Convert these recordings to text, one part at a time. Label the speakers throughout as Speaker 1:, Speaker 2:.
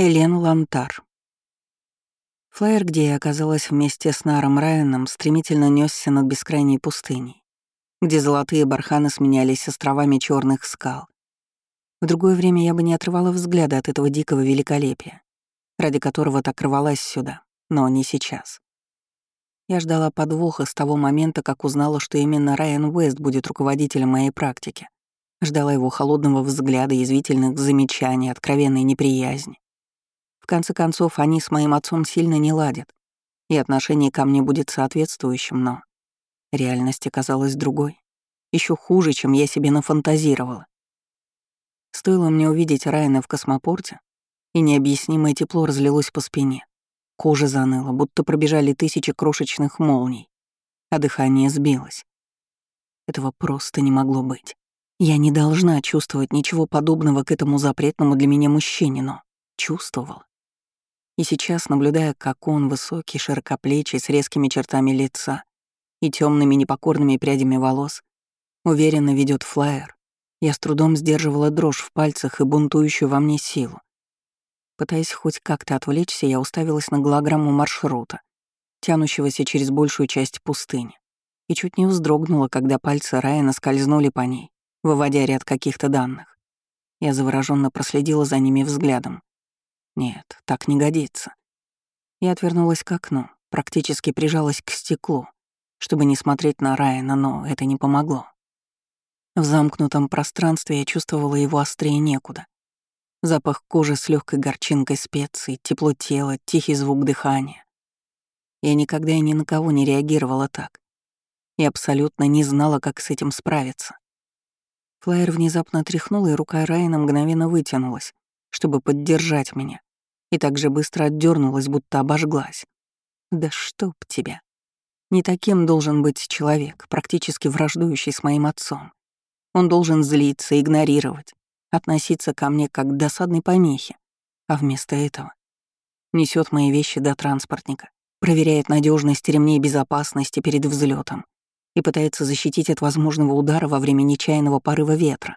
Speaker 1: Элен Лантар. Флайер, где я оказалась вместе с Наром Райаном, стремительно несся над бескрайней пустыней, где золотые барханы сменялись островами черных скал. В другое время я бы не отрывала взгляда от этого дикого великолепия, ради которого так рвалась сюда, но не сейчас. Я ждала подвоха с того момента, как узнала, что именно Райан Уэст будет руководителем моей практики. Ждала его холодного взгляда, язвительных замечаний, откровенной неприязни конце концов, они с моим отцом сильно не ладят, и отношение ко мне будет соответствующим, но реальность оказалась другой, еще хуже, чем я себе нафантазировала. Стоило мне увидеть Райана в космопорте, и необъяснимое тепло разлилось по спине. Кожа заныла, будто пробежали тысячи крошечных молний, а дыхание сбилось. Этого просто не могло быть. Я не должна чувствовать ничего подобного к этому запретному для меня мужчине, но чувствовала. И сейчас, наблюдая, как он высокий, широкоплечий, с резкими чертами лица и темными непокорными прядями волос, уверенно ведет флайер, я с трудом сдерживала дрожь в пальцах и бунтующую во мне силу. Пытаясь хоть как-то отвлечься, я уставилась на голограмму маршрута, тянущегося через большую часть пустыни, и чуть не вздрогнула, когда пальцы Райана скользнули по ней, выводя ряд каких-то данных. Я завороженно проследила за ними взглядом. Нет, так не годится. Я отвернулась к окну, практически прижалась к стеклу, чтобы не смотреть на Райана, но это не помогло. В замкнутом пространстве я чувствовала его острее некуда. Запах кожи с легкой горчинкой специй, тепло тела, тихий звук дыхания. Я никогда и ни на кого не реагировала так. И абсолютно не знала, как с этим справиться. Флайер внезапно тряхнул, и рука Райана мгновенно вытянулась, чтобы поддержать меня и так же быстро отдернулась, будто обожглась. Да чтоб тебя. Не таким должен быть человек, практически враждующий с моим отцом. Он должен злиться, игнорировать, относиться ко мне как к досадной помехе, а вместо этого несет мои вещи до транспортника, проверяет надежность ремней безопасности перед взлетом и пытается защитить от возможного удара во время нечаянного порыва ветра.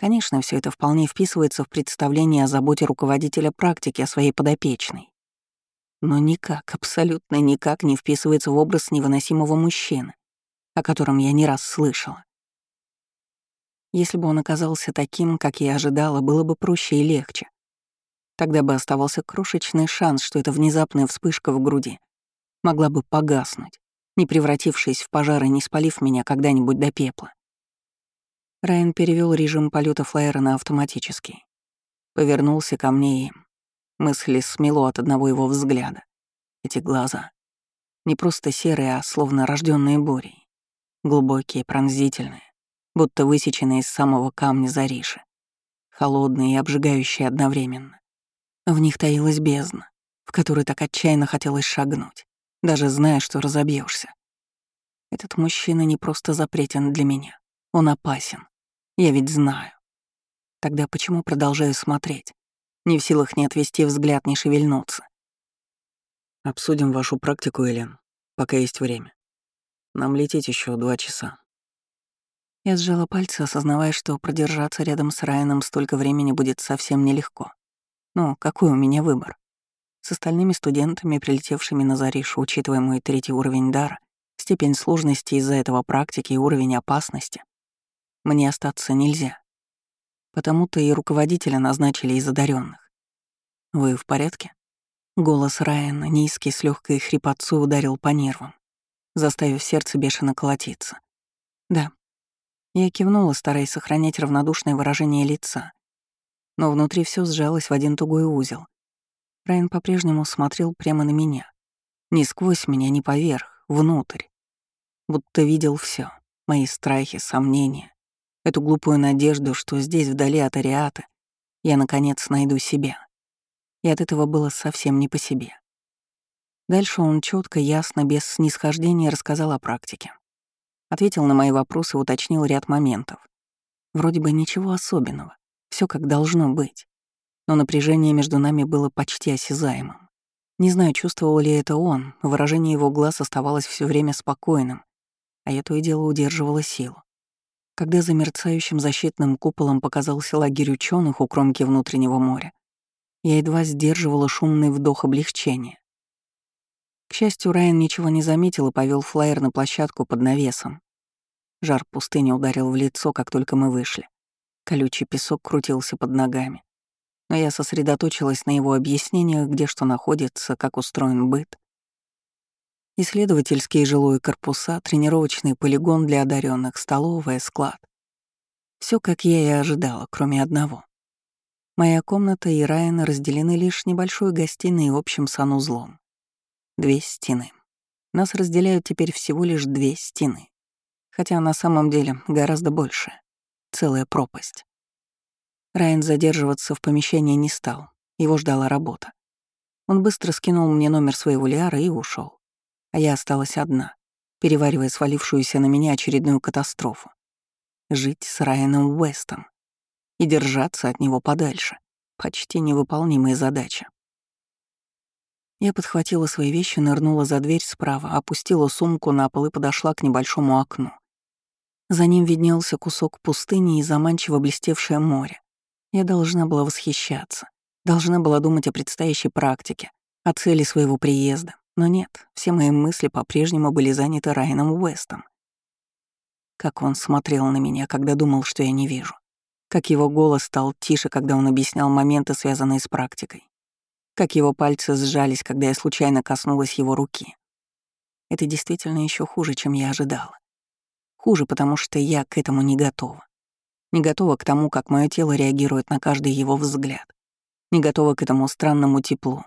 Speaker 1: Конечно, все это вполне вписывается в представление о заботе руководителя практики о своей подопечной. Но никак, абсолютно никак не вписывается в образ невыносимого мужчины, о котором я не раз слышала. Если бы он оказался таким, как я ожидала, было бы проще и легче. Тогда бы оставался крошечный шанс, что эта внезапная вспышка в груди могла бы погаснуть, не превратившись в пожар и не спалив меня когда-нибудь до пепла. Райан перевел режим полета флайера на автоматический. Повернулся ко мне и... Мысли смело от одного его взгляда. Эти глаза. Не просто серые, а словно рожденные бурей. Глубокие, пронзительные, будто высеченные из самого камня Зариши. Холодные и обжигающие одновременно. В них таилась бездна, в которой так отчаянно хотелось шагнуть, даже зная, что разобьешься. Этот мужчина не просто запретен для меня. Он опасен. Я ведь знаю. Тогда почему продолжаю смотреть? Не в силах ни отвести взгляд, ни шевельнуться.
Speaker 2: Обсудим вашу практику, Элен, пока есть время. Нам лететь еще два часа.
Speaker 1: Я сжала пальцы, осознавая, что продержаться рядом с Райаном столько времени будет совсем нелегко. Но какой у меня выбор? С остальными студентами, прилетевшими на Заришу, учитывая мой третий уровень дара, степень сложности из-за этого практики и уровень опасности, мне остаться нельзя. Потому-то и руководителя назначили из одаренных. Вы в порядке? Голос Райана, низкий, с легкой хрипотцой, ударил по нервам, заставив сердце бешено колотиться. Да. Я кивнула, стараясь сохранять равнодушное выражение лица. Но внутри все сжалось в один тугой узел. Райан по-прежнему смотрел прямо на меня. Не сквозь меня, не поверх, внутрь. Будто видел все: мои страхи, сомнения, эту глупую надежду, что здесь, вдали от Ариата, я, наконец, найду себя. И от этого было совсем не по себе. Дальше он четко, ясно, без снисхождения рассказал о практике. Ответил на мои вопросы уточнил ряд моментов. Вроде бы ничего особенного, все как должно быть. Но напряжение между нами было почти осязаемым. Не знаю, чувствовал ли это он, выражение его глаз оставалось все время спокойным, а я то и дело удерживала силу. Когда за мерцающим защитным куполом показался лагерь ученых у кромки внутреннего моря, Я едва сдерживала шумный вдох облегчения. К счастью, Райан ничего не заметил и повел флайер на площадку под навесом. Жар пустыни ударил в лицо, как только мы вышли. Колючий песок крутился под ногами. Но я сосредоточилась на его объяснениях, где что находится, как устроен быт. Исследовательские жилые корпуса, тренировочный полигон для одаренных, столовая, склад. Все, как я и ожидала, кроме одного. Моя комната и Райан разделены лишь небольшой гостиной и общим санузлом. Две стены. Нас разделяют теперь всего лишь две стены. Хотя на самом деле гораздо больше. Целая пропасть. Райан задерживаться в помещении не стал. Его ждала работа. Он быстро скинул мне номер своего Лиара и ушел. А я осталась одна, переваривая свалившуюся на меня очередную катастрофу. Жить с Райаном Уэстом и держаться от него подальше. Почти невыполнимая задача. Я подхватила свои вещи, нырнула за дверь справа, опустила сумку на пол и подошла к небольшому окну. За ним виднелся кусок пустыни и заманчиво блестевшее море. Я должна была восхищаться, должна была думать о предстоящей практике, о цели своего приезда. Но нет, все мои мысли по-прежнему были заняты Райаном Уэстом. Как он смотрел на меня, когда думал, что я не вижу. Как его голос стал тише, когда он объяснял моменты, связанные с практикой как его пальцы сжались, когда я случайно коснулась его руки. Это действительно еще хуже, чем я ожидала. Хуже, потому что я к этому не готова. Не готова к тому, как мое тело реагирует на каждый его взгляд. Не готова к этому странному теплу,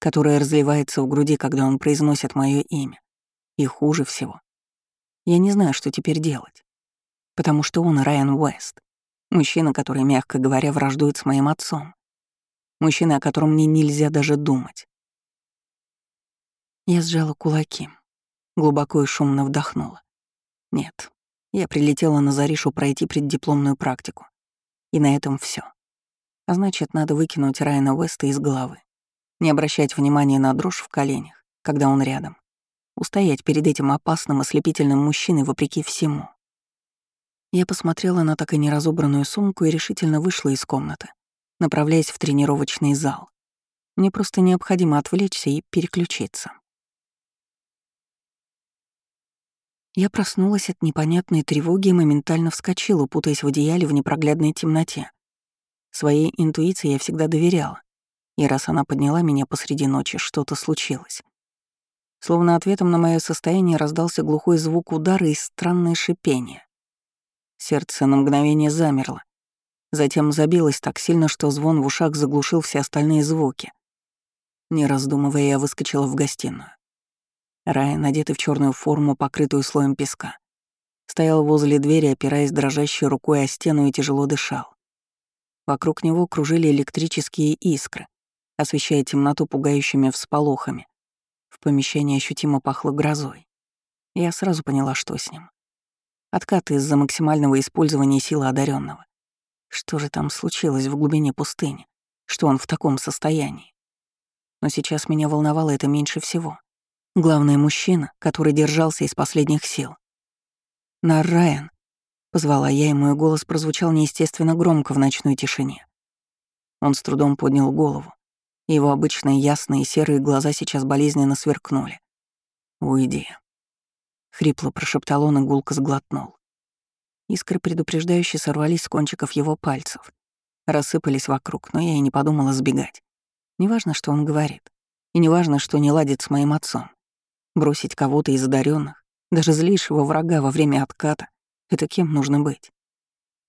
Speaker 1: которое разливается в груди, когда он произносит мое имя. И хуже всего. Я не знаю, что теперь делать. Потому что он Райан Уэст. Мужчина, который, мягко говоря, враждует с моим отцом. Мужчина, о котором мне нельзя даже думать. Я сжала кулаки, глубоко и шумно вдохнула. Нет, я прилетела на Заришу пройти преддипломную практику. И на этом все. А значит, надо выкинуть Райана Уэста из головы. Не обращать внимания на дрожь в коленях, когда он рядом. Устоять перед этим опасным ослепительным мужчиной вопреки всему. Я посмотрела на так и неразобранную сумку и решительно вышла из комнаты направляясь в тренировочный зал. Мне просто необходимо отвлечься и переключиться. Я проснулась от непонятной тревоги и моментально вскочила, путаясь в одеяле в непроглядной темноте. Своей интуиции я всегда доверяла, и раз она подняла меня посреди ночи, что-то случилось. Словно ответом на мое состояние раздался глухой звук удара и странное шипение. Сердце на мгновение замерло, Затем забилась так сильно, что звон в ушах заглушил все остальные звуки. Не раздумывая, я выскочила в гостиную. Райан, одетый в черную форму, покрытую слоем песка, стоял возле двери, опираясь дрожащей рукой о стену и тяжело дышал. Вокруг него кружили электрические искры, освещая темноту пугающими всполохами. В помещении ощутимо пахло грозой. Я сразу поняла, что с ним. Откат из-за максимального использования силы одаренного. Что же там случилось в глубине пустыни, что он в таком состоянии? Но сейчас меня волновало это меньше всего. Главное, мужчина, который держался из последних сил. «Нарайан», — позвала я, и мой голос прозвучал неестественно громко в ночной тишине. Он с трудом поднял голову, его обычные ясные серые глаза сейчас болезненно сверкнули. «Уйди», — хрипло прошептал он и гулко сглотнул. Искры предупреждающе сорвались с кончиков его пальцев. Рассыпались вокруг, но я и не подумала сбегать. Неважно, что он говорит. И неважно, что не ладит с моим отцом. Бросить кого-то из одаренных, даже злейшего врага во время отката — это кем нужно быть?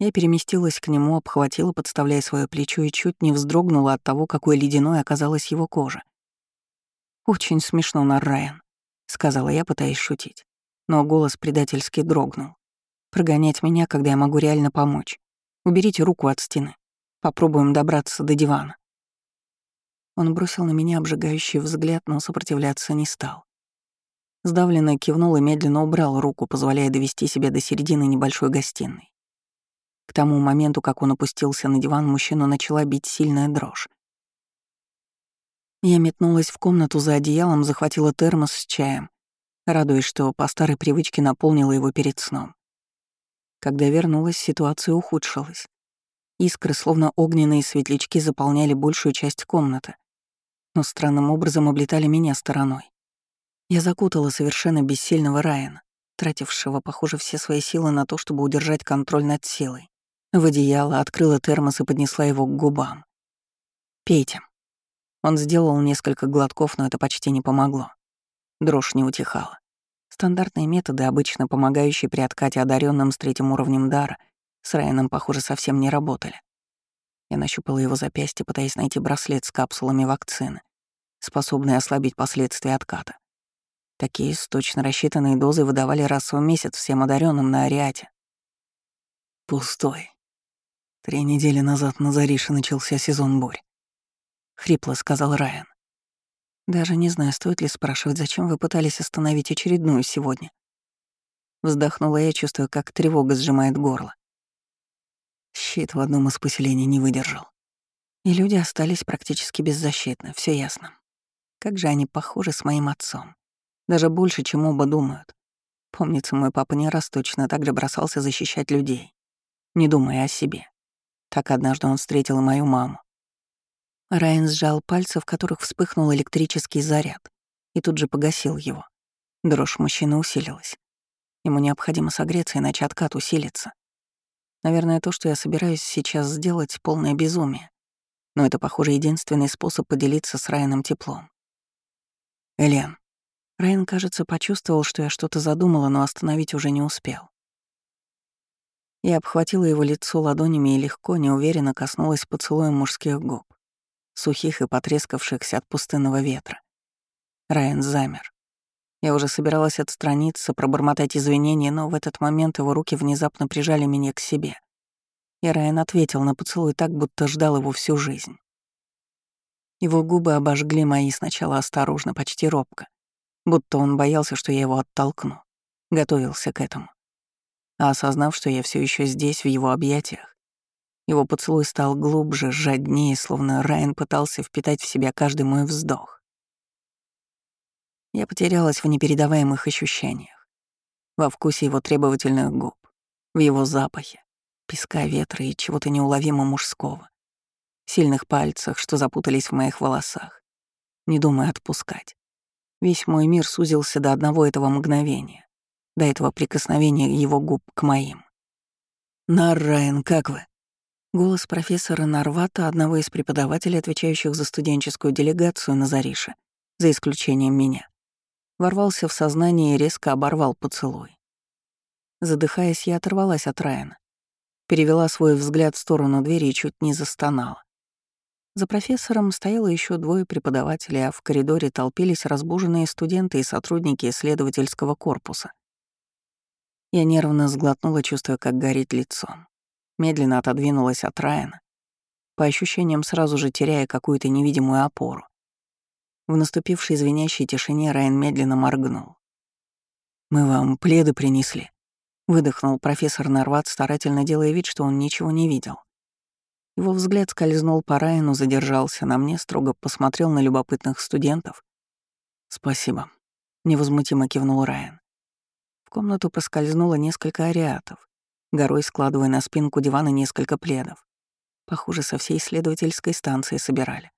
Speaker 1: Я переместилась к нему, обхватила, подставляя свое плечо, и чуть не вздрогнула от того, какой ледяной оказалась его кожа. «Очень смешно, Нарайан», — сказала я, пытаясь шутить. Но голос предательски дрогнул. Прогонять меня, когда я могу реально помочь. Уберите руку от стены. Попробуем добраться до дивана. Он бросил на меня обжигающий взгляд, но сопротивляться не стал. Сдавленно кивнул и медленно убрал руку, позволяя довести себя до середины небольшой гостиной. К тому моменту, как он опустился на диван, мужчину начала бить сильная дрожь. Я метнулась в комнату за одеялом, захватила термос с чаем, радуясь, что по старой привычке наполнила его перед сном. Когда вернулась, ситуация ухудшилась. Искры, словно огненные светлячки, заполняли большую часть комнаты, но странным образом облетали меня стороной. Я закутала совершенно бессильного Райана, тратившего, похоже, все свои силы на то, чтобы удержать контроль над силой. В одеяло открыла термос и поднесла его к губам. «Пейте». Он сделал несколько глотков, но это почти не помогло. Дрожь не утихала. Стандартные методы, обычно помогающие при откате одаренным с третьим уровнем дара, с Райаном, похоже, совсем не работали. Я нащупала его запястье, пытаясь найти браслет с капсулами вакцины, способные ослабить последствия отката. Такие с точно рассчитанной дозой выдавали раз в месяц всем одаренным на Ариате.
Speaker 2: Пустой. Три недели назад на Зарише начался сезон бурь. Хрипло сказал Райан.
Speaker 1: Даже не знаю, стоит ли спрашивать, зачем вы пытались остановить очередную сегодня. Вздохнула я, чувствуя, как тревога сжимает горло.
Speaker 2: Щит в одном из поселений не выдержал.
Speaker 1: И люди остались практически беззащитны, все ясно. Как же они похожи с моим отцом. Даже больше, чем оба думают. Помнится, мой папа не раз точно так же бросался защищать людей, не думая о себе. Так однажды он встретил мою маму. Райан сжал пальцы, в которых вспыхнул электрический заряд, и тут же погасил его. Дрожь мужчины усилилась. Ему необходимо согреться, иначе откат усилится. Наверное, то, что я собираюсь сейчас сделать, — полное безумие. Но это, похоже, единственный способ поделиться с Райаном теплом. Элен. Райан, кажется, почувствовал, что я что-то задумала, но остановить уже не успел. Я обхватила его лицо ладонями и легко, неуверенно коснулась поцелуем мужских губ сухих и потрескавшихся от пустынного ветра. Райан замер. Я уже собиралась отстраниться, пробормотать извинения, но в этот момент его руки внезапно прижали меня к себе. И Райан ответил на поцелуй так, будто ждал его всю жизнь. Его губы обожгли мои сначала осторожно, почти робко, будто он боялся, что я его оттолкну, готовился к этому. А осознав, что я все еще здесь, в его объятиях, его поцелуй стал глубже, жаднее, словно Райан пытался впитать в себя каждый мой вздох. Я потерялась в непередаваемых ощущениях. Во вкусе его требовательных губ, в его запахе, песка, ветра и чего-то неуловимо мужского. Сильных пальцах, что запутались в моих волосах. Не думая отпускать. Весь мой мир сузился до одного этого мгновения, до этого прикосновения его губ к моим. «Нар, Райан, как вы?» Голос профессора Нарвата, одного из преподавателей, отвечающих за студенческую делегацию на Зарише, за исключением меня, ворвался в сознание и резко оборвал поцелуй. Задыхаясь, я оторвалась от Райана, перевела свой взгляд в сторону двери и чуть не застонала. За профессором стояло еще двое преподавателей, а в коридоре толпились разбуженные студенты и сотрудники исследовательского корпуса. Я нервно сглотнула, чувствуя, как горит лицом медленно отодвинулась от Райана, по ощущениям сразу же теряя какую-то невидимую опору. В наступившей звенящей тишине Райан медленно моргнул. «Мы вам пледы принесли», — выдохнул профессор Нарват, старательно делая вид, что он ничего не видел. Его взгляд скользнул по Райану, задержался на мне, строго посмотрел на любопытных студентов. «Спасибо», — невозмутимо кивнул Райан. Комнату проскользнуло несколько ариатов, горой складывая на спинку дивана несколько пледов. Похоже, со всей исследовательской станции собирали.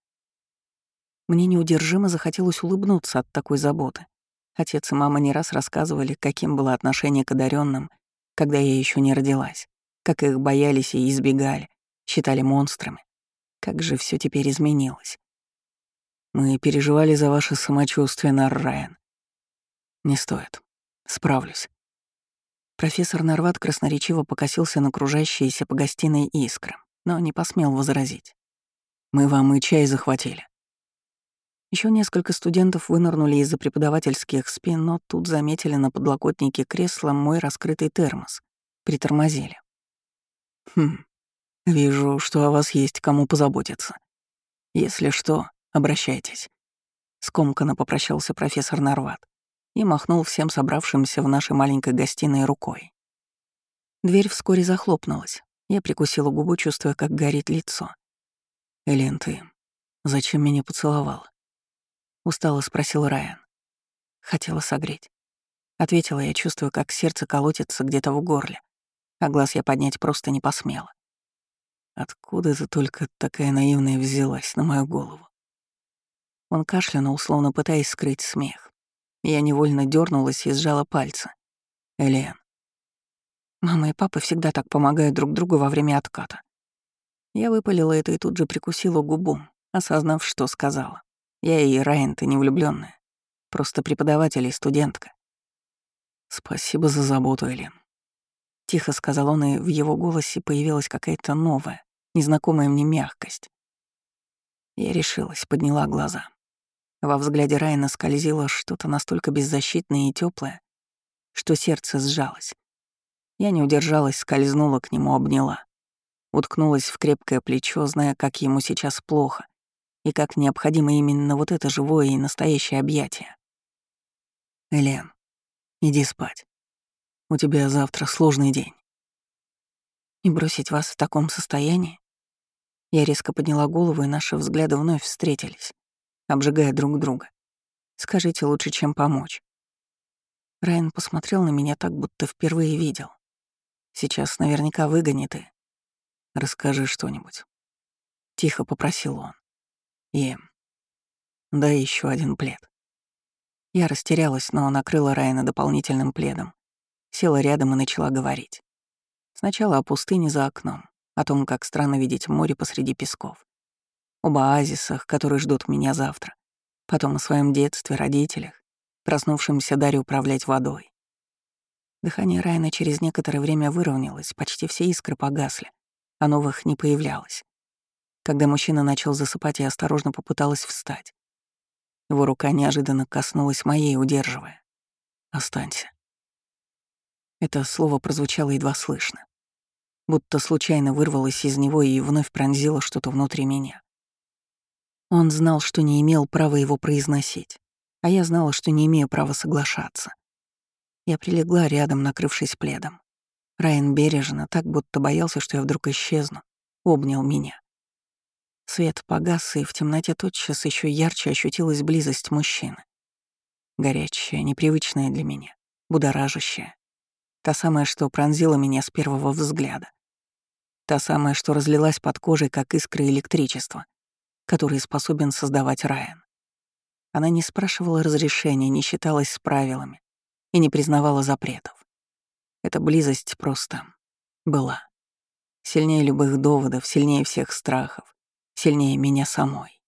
Speaker 1: Мне неудержимо захотелось улыбнуться от такой заботы. Отец и мама не раз рассказывали, каким было отношение к одаренным, когда я еще не родилась, как их боялись и избегали, считали монстрами. Как же все теперь изменилось. Мы переживали за ваше самочувствие, Нарраен. Не стоит. Справлюсь. Профессор Нарват красноречиво покосился на кружащиеся по гостиной искры, но не посмел возразить. «Мы вам и чай захватили». Еще несколько студентов вынырнули из-за преподавательских спин, но тут заметили на подлокотнике кресла мой раскрытый термос. Притормозили. «Хм, вижу, что о вас есть кому позаботиться. Если что, обращайтесь». Скомканно попрощался профессор Нарват и махнул всем собравшимся в нашей маленькой гостиной рукой. Дверь вскоре захлопнулась. Я прикусила губу, чувствуя, как горит лицо. «Элен, ты зачем меня поцеловала?» Устало спросил Райан. Хотела согреть. Ответила я, чувствуя, как сердце колотится где-то в горле, а глаз я поднять просто не посмела.
Speaker 2: Откуда ты только такая наивная взялась на мою голову? Он кашлянул, словно пытаясь скрыть смех. Я невольно дернулась и сжала пальцы. Элен. Мама и папа всегда так помогают друг другу во время отката. Я выпалила это и тут же прикусила губу, осознав, что сказала. Я и Райан-то не влюбленная, просто преподаватель и студентка. Спасибо за заботу, Элен. Тихо сказал он, и в его голосе появилась какая-то новая, незнакомая мне мягкость. Я решилась, подняла глаза. Во взгляде Райана скользило что-то настолько беззащитное и теплое, что сердце сжалось. Я не удержалась, скользнула к нему, обняла. Уткнулась в крепкое плечо, зная, как ему сейчас плохо, и как необходимо именно вот это живое и настоящее объятие. «Элен, иди спать. У тебя завтра сложный день». «И бросить вас в таком состоянии?» Я резко подняла голову, и наши взгляды вновь встретились обжигая друг друга. Скажите лучше, чем помочь. Райан посмотрел на меня так, будто впервые видел. Сейчас наверняка выгонит и... Расскажи что-нибудь. Тихо попросил он. И... Дай еще один плед. Я растерялась, но накрыла Райана дополнительным пледом. Села рядом и начала говорить. Сначала о пустыне за окном, о том, как странно видеть море посреди песков об оазисах, которые ждут меня завтра, потом о своем детстве, родителях, проснувшемся даре управлять водой. Дыхание Райана через некоторое время выровнялось, почти все искры погасли, а новых не появлялось. Когда мужчина начал засыпать, я осторожно попыталась встать. Его рука неожиданно коснулась моей, удерживая. «Останься». Это слово прозвучало едва слышно. Будто случайно вырвалось из него и вновь пронзило что-то внутри меня. Он знал, что не имел права его произносить, а я знала, что не имею права соглашаться. Я прилегла рядом, накрывшись пледом. Райан бережно, так будто боялся, что я вдруг исчезну, обнял меня. Свет погас, и в темноте тотчас еще ярче ощутилась близость мужчины. Горячая, непривычная для меня, будоражащая. Та самая, что пронзила меня с первого взгляда. Та самая, что разлилась под кожей, как искры электричества который способен создавать Райан. Она не спрашивала разрешения, не считалась с правилами и не признавала запретов. Эта близость просто была. Сильнее любых доводов, сильнее всех страхов, сильнее меня самой.